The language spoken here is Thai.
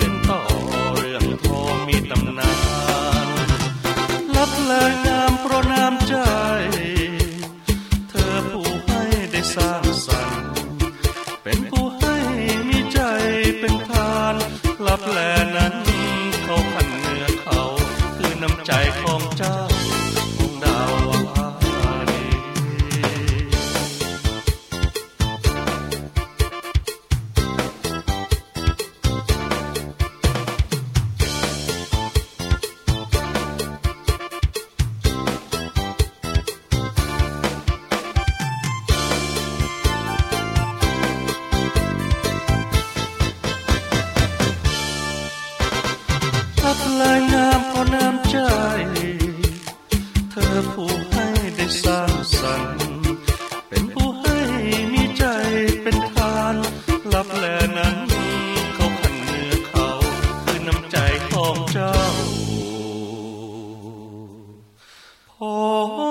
人道。 ทับลายงามพอน้ำใจ เธอผู้ให้ได้สร้างสรรค์เป็นผู้ให้มีใจเป็นทานรับแลนั้นเขาขันเนื้อเขาคือน้ำใจของเจ้าพอ